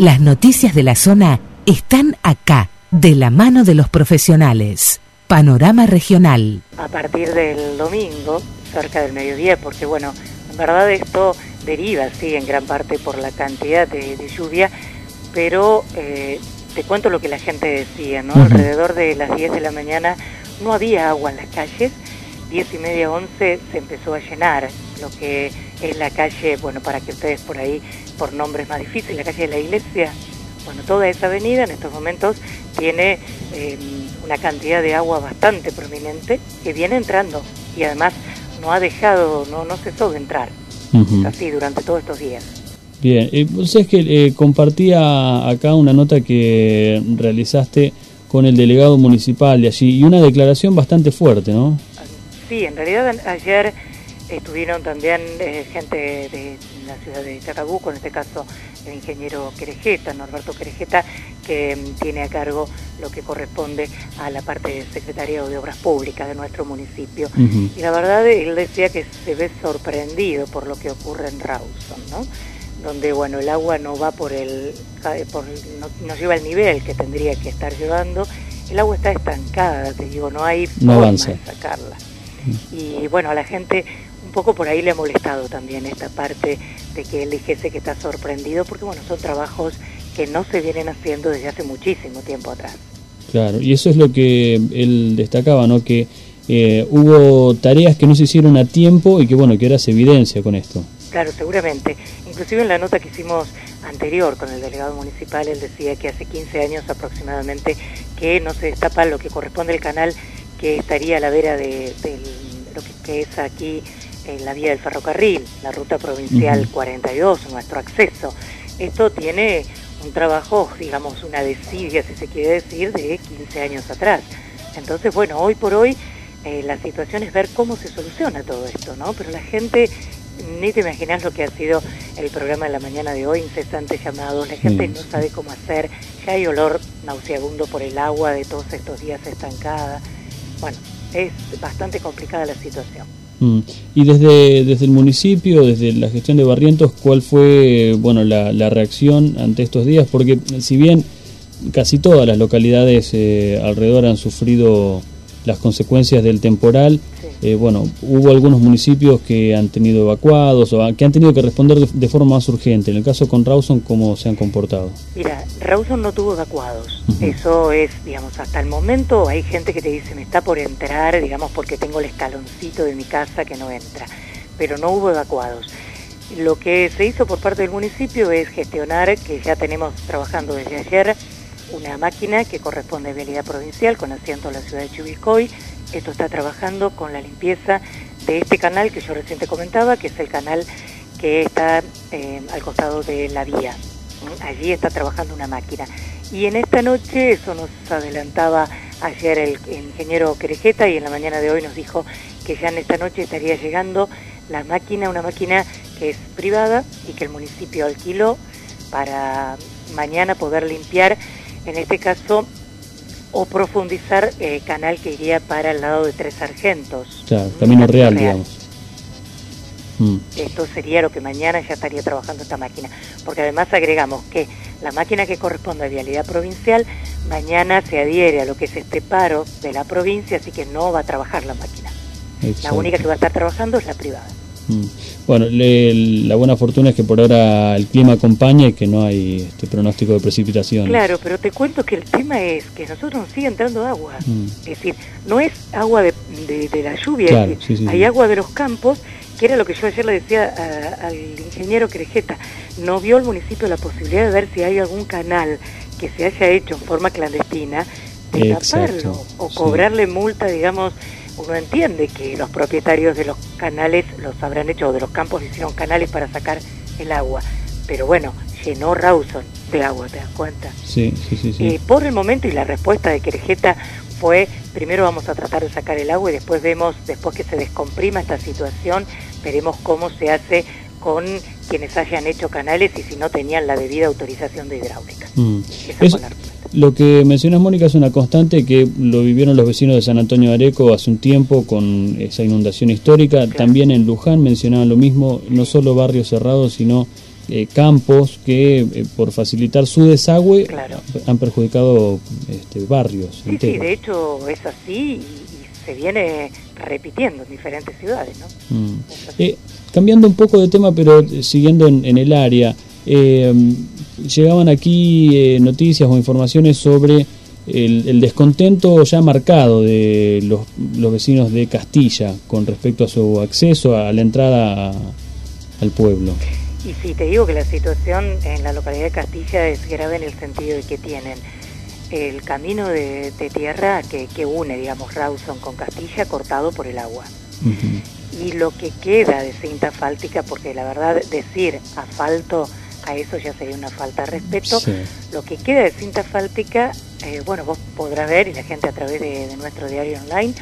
Las noticias de la zona están acá, de la mano de los profesionales. Panorama Regional. A partir del domingo, cerca del mediodía, porque bueno, en verdad esto deriva, sí, en gran parte por la cantidad de, lluvia, pero eh, te cuento lo que la gente decía, ¿no? Alrededor de las 10 de la mañana no había agua en las calles, 10 y media, 11 se empezó a llenar lo que es la calle, bueno, para que ustedes por ahí, por nombres más difíciles, la calle de la iglesia, bueno, toda esa avenida en estos momentos tiene em, una cantidad de agua bastante prominente que viene entrando y además no ha dejado, no, no cesó de entrar, así durante todos estos días. Bien, eh, vos sabés que eh, compartía acá una nota que realizaste con el delegado municipal de allí y una declaración bastante fuerte, ¿no? Sí, en realidad ayer estuvieron también eh, gente de la ciudad de Chacabuco, en este caso el ingeniero Querejeta, Norberto Querejeta, que mm, tiene a cargo lo que corresponde a la parte de Secretaría de Obras Públicas de nuestro municipio. Y la verdad, él decía que se ve sorprendido por lo que ocurre en Rawson, ¿no? donde bueno el agua no va por el por, no, lleva el nivel que tendría que estar llevando. El agua está estancada te digo no hay forma de sacarla. Y bueno a la gente un poco por ahí le ha molestado también esta parte de que él dijese que está sorprendido, porque bueno, son trabajos que no se vienen haciendo desde hace muchísimo tiempo atrás. Claro, y eso es lo que él destacaba, ¿no? Que eh, hubo tareas que no se hicieron a tiempo y que bueno, que ahora se evidencia con esto. Claro, seguramente. Inclusive en la nota que hicimos anterior con el delegado municipal, él decía que hace 15 años aproximadamente que no se destapa lo que corresponde al canal que estaría a la vera de, lo que es aquí en la vía del ferrocarril, la ruta provincial 42, nuestro acceso. Esto tiene un trabajo, digamos, una desidia, si se quiere decir, de 15 años atrás. Entonces, bueno, hoy por hoy eh, la situación es ver cómo se soluciona todo esto, ¿no? Pero la gente, ni te imaginas lo que ha sido el programa de la mañana de hoy, incesantes llamados, la gente no sabe cómo hacer, ya hay olor nauseabundo por el agua de todos estos días estancada. Bueno, es bastante complicada la situación. Mm. Y desde, desde el municipio, desde la gestión de Barrientos, ¿cuál fue bueno, la, la reacción ante estos días? Porque si bien casi todas las localidades eh, alrededor han sufrido las consecuencias del temporal, eh, bueno, hubo algunos municipios que han tenido evacuados o que han tenido que responder de, forma más urgente. En el caso con Rawson, ¿cómo se han comportado? Mira, Rawson no tuvo evacuados. Eso es, digamos, hasta el momento hay gente que te dice, me está por entrar, digamos, porque tengo el escaloncito de mi casa que no entra. Pero no hubo evacuados. Lo que se hizo por parte del municipio es gestionar, que ya tenemos trabajando desde ayer, una máquina que corresponde a Vialidad Provincial con asiento en la ciudad de Chubicoy, esto está trabajando con la limpieza de este canal que yo recién comentaba, que es el canal que está eh, al costado de la vía. Allí está trabajando una máquina. Y en esta noche, eso nos adelantaba ayer el, ingeniero Querejeta y en la mañana de hoy nos dijo que ya en esta noche estaría llegando la máquina, una máquina que es privada y que el municipio alquiló para mañana poder limpiar, en este caso o profundizar eh, canal que iría para el lado de Tres Sargentos. Claro, camino real, digamos. Mm. Esto sería lo que mañana ya estaría trabajando esta máquina, porque además agregamos que la máquina que corresponde a Vialidad Provincial mañana se adhiere a lo que es este paro de la provincia, así que no va a trabajar la máquina. La única que va a estar trabajando es la privada. Mm. Bueno, la buena fortuna es que por ahora el clima acompaña y que no hay este pronóstico de precipitación. Claro, pero te cuento que el tema es que nosotros nos sigue entrando agua. Mm. Es decir, no es agua de, la lluvia, hay agua de los campos, que era lo que yo ayer le decía al ingeniero Querejeta. No vio el municipio la posibilidad de ver si hay algún canal que se haya hecho en forma clandestina, de taparlo o cobrarle multa, digamos, uno entiende que los propietarios de los canales los habrán hecho, o de los campos hicieron canales para sacar el agua, pero bueno, llenó Rawson de agua, ¿te das cuenta? Sí, sí, sí. sí. Eh, por el momento y la respuesta de Querejeta fue, primero vamos a tratar de sacar el agua y después vemos, después que se descomprima esta situación, veremos cómo se hace con quienes hayan hecho canales y si no tenían la debida autorización de hidráulica. Mm. Lo que mencionas, Mónica, es una constante que lo vivieron los vecinos de San Antonio de Areco hace un tiempo con esa inundación histórica. También en Luján mencionaban lo mismo, no solo barrios cerrados, sino eh, campos que eh, por facilitar su desagüe han perjudicado este, barrios. Sí, sí, de hecho es así y, se viene repitiendo en diferentes ciudades. ¿no? Mm. cambiando un poco de tema, pero siguiendo en, el área, llegaban aquí noticias o informaciones sobre el, descontento ya marcado de los, los, vecinos de Castilla con respecto a su acceso a la entrada al pueblo. Y sí, te digo que la situación en la localidad de Castilla es grave en el sentido de que tienen el camino de, tierra que, que, une, digamos, Rawson con Castilla cortado por el agua. Y lo que queda de cinta asfáltica, porque la verdad decir asfalto a eso ya sería una falta de respeto, lo que queda de cinta asfáltica, eh, bueno, vos podrás ver, y la gente a través de, nuestro diario online,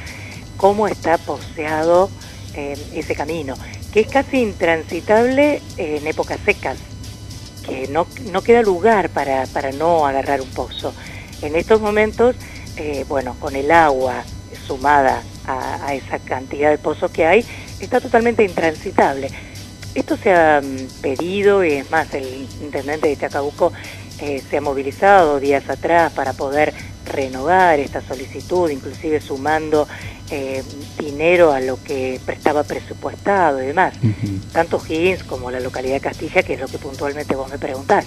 cómo está poseado eh, ese camino que es casi intransitable en épocas secas, que no, no queda lugar para, para no agarrar un pozo. En estos momentos, eh, bueno, con el agua sumada a, esa cantidad de pozos que hay, está totalmente intransitable. Esto se ha mm, pedido y es más, el intendente de Chacabuco eh, se ha movilizado días atrás para poder renovar esta solicitud, inclusive sumando eh, dinero a lo que prestaba presupuestado y demás. Tanto Higgins como la localidad de Castilla, que es lo que puntualmente vos me preguntás.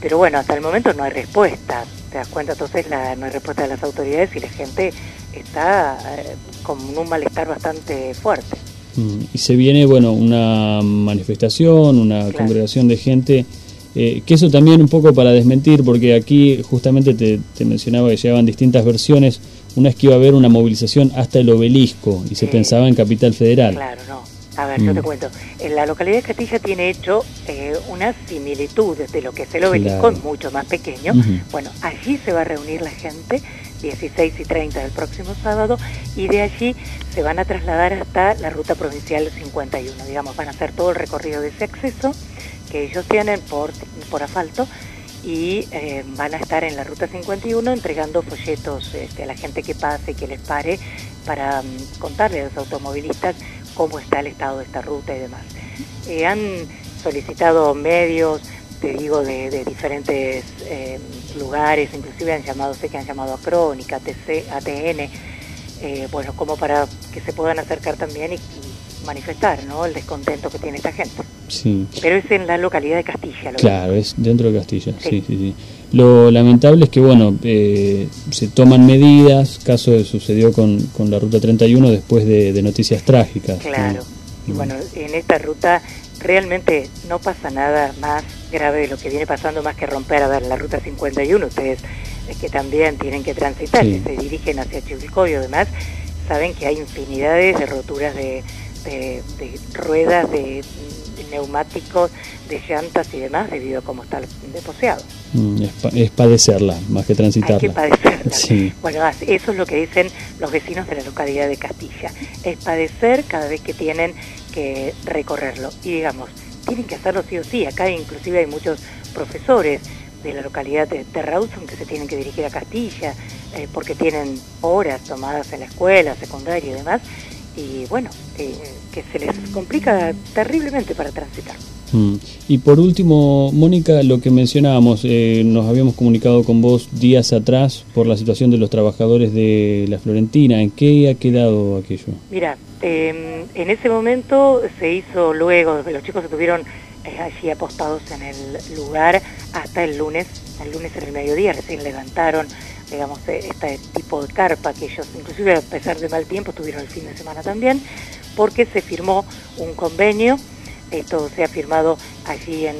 Pero bueno, hasta el momento no hay respuesta. ¿Te das cuenta? Entonces la, no hay respuesta de las autoridades y la gente está eh, con un malestar bastante fuerte. Mm, y se viene, bueno, una manifestación, una congregación de gente eh, que eso también un poco para desmentir, porque aquí justamente te, mencionaba que llegaban distintas versiones. Una es que iba a haber una movilización hasta el obelisco y se pensaba en Capital Federal. Claro, no. A ver, yo te mm. cuento. En la localidad de Castilla tiene hecho eh, una similitud de lo que es el obelisco, mucho más pequeño. Bueno, allí se va a reunir la gente 16 y 30 del próximo sábado y de allí se van a trasladar hasta la ruta provincial 51. Digamos, van a hacer todo el recorrido de ese acceso que ellos tienen por, por asfalto y eh, van a estar en la ruta 51 entregando folletos este, a la gente que pase, que les pare, para mm, contarle a los automovilistas cómo está el estado de esta ruta y demás. Eh, han solicitado medios, te digo, de, diferentes eh, lugares, inclusive han llamado, sé que han llamado a Crónica, ATC, ATN, bueno, como para que se puedan acercar también y manifestar ¿no? el descontento que tiene esta gente. Sí. Pero es en la localidad de Castilla. claro, es dentro de Castilla, sí. sí, sí, Lo lamentable es que, bueno, eh, se toman medidas, caso sucedió con, con la Ruta 31 después de, noticias trágicas. Claro, y bueno, en esta ruta realmente no pasa nada más grave de lo que viene pasando más que romper, a ver, la Ruta 51, ustedes es que también tienen que transitar, si se dirigen hacia Chivilcoy y demás, saben que hay infinidades de roturas de de, ruedas, de, neumáticos, de llantas y demás, debido a cómo está deposeado. Mm, es, padecerla, más que transitarla. Hay que padecerla. Bueno, eso es lo que dicen los vecinos de la localidad de Castilla. Es padecer cada vez que tienen que recorrerlo. Y digamos, tienen que hacerlo sí o sí. Acá inclusive hay muchos profesores de la localidad de, de que se tienen que dirigir a Castilla eh, porque tienen horas tomadas en la escuela, secundaria y demás y bueno, eh, que se les complica terriblemente para transitar. Mm. Y por último, Mónica, lo que mencionábamos, eh, nos habíamos comunicado con vos días atrás por la situación de los trabajadores de la Florentina. ¿En qué ha quedado aquello? Mira, em, en ese momento se hizo luego, los chicos estuvieron eh, allí apostados en el lugar hasta el lunes, el lunes en el mediodía, recién levantaron digamos, este tipo de carpa que ellos, inclusive a pesar de mal tiempo, tuvieron el fin de semana también, porque se firmó un convenio, esto se ha firmado allí en,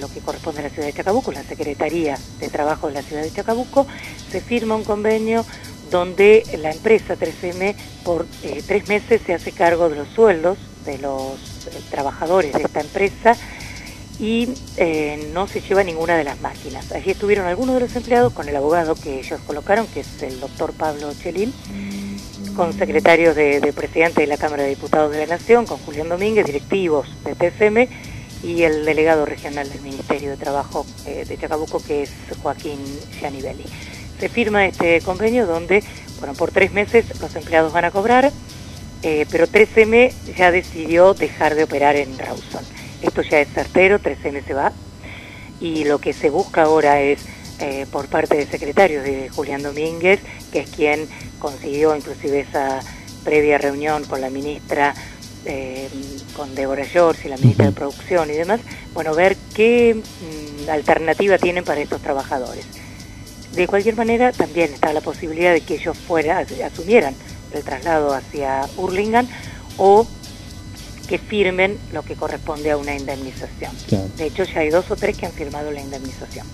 lo que corresponde a la ciudad de Chacabuco, la Secretaría de Trabajo de la ciudad de Chacabuco, se firma un convenio donde la empresa 3M por eh, tres meses se hace cargo de los sueldos de los eh, trabajadores de esta empresa y eh, no se lleva ninguna de las máquinas. Allí estuvieron algunos de los empleados con el abogado que ellos colocaron, que es el doctor Pablo Chelín, con secretarios de, presidente de la Cámara de Diputados de la Nación, con Julián Domínguez, directivos de TSM y el delegado regional del Ministerio de Trabajo eh, de Chacabuco, que es Joaquín Gianibelli. Se firma este convenio donde, bueno, por tres meses los empleados van a cobrar, eh, pero 3M ya decidió dejar de operar en Rawson esto ya es certero, 3M se va, y lo que se busca ahora es eh, por parte del secretario de Julián Domínguez, que es quien consiguió inclusive esa previa reunión con la ministra, eh, con Débora George y la ministra de Producción y demás, bueno, ver qué mm, alternativa tienen para estos trabajadores. De cualquier manera, también está la posibilidad de que ellos fuera, asumieran el traslado hacia Hurlingham o que firmen lo que corresponde a una indemnización. De hecho, ya hay dos o tres que han firmado la indemnización.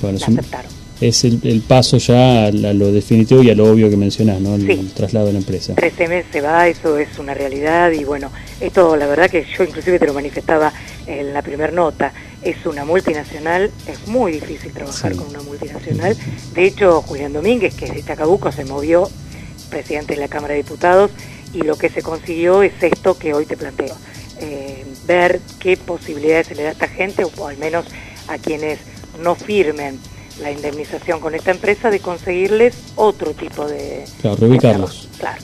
Bueno, la aceptaron. Es el, paso ya a, lo definitivo y a lo obvio que mencionas, ¿no? El, traslado de la empresa. 13 se va, eso es una realidad y bueno, esto la verdad que yo inclusive te lo manifestaba en la primera nota, es una multinacional, es muy difícil trabajar con una multinacional. De hecho, Julián Domínguez, que es de Chacabuco, se movió, presidente de la Cámara de Diputados, y lo que se consiguió es esto que hoy te planteo, eh, ver qué posibilidades se le da a esta gente, o al menos a quienes no firmen la indemnización con esta empresa, de conseguirles otro tipo de... Claro, reubicarlos. claro.